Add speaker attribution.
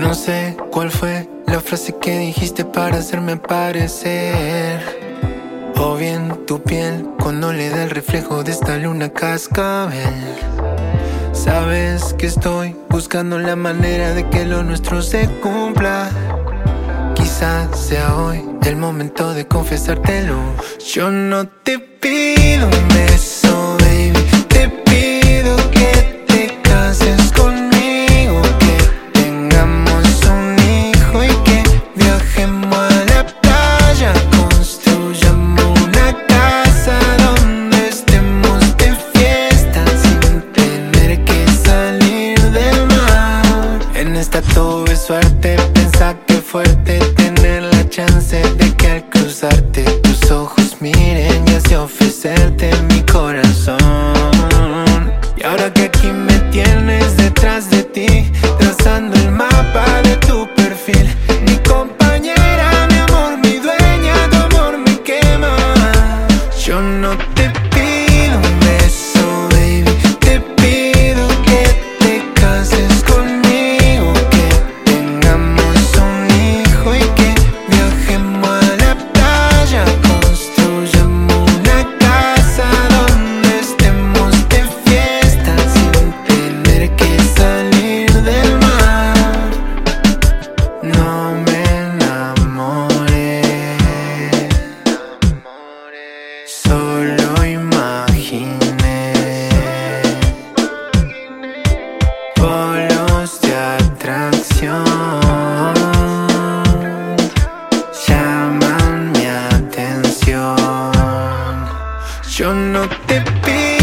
Speaker 1: no sé cuál fue la frase que dijiste para hacerme parecer. O bien tu piel cuando le da el reflejo de esta luna cascabel. Sabes que estoy buscando la manera de que lo nuestro se cumpla. Quizás sea hoy el momento de confesártelo. Yo no te pido un beso, En esta tuve suerte, pensa que fuerte tener la chance de que al cruzarte tus ojos miren y así ofrecerte mi corazón. Y ahora que aquí me tienes detrás de ti, no te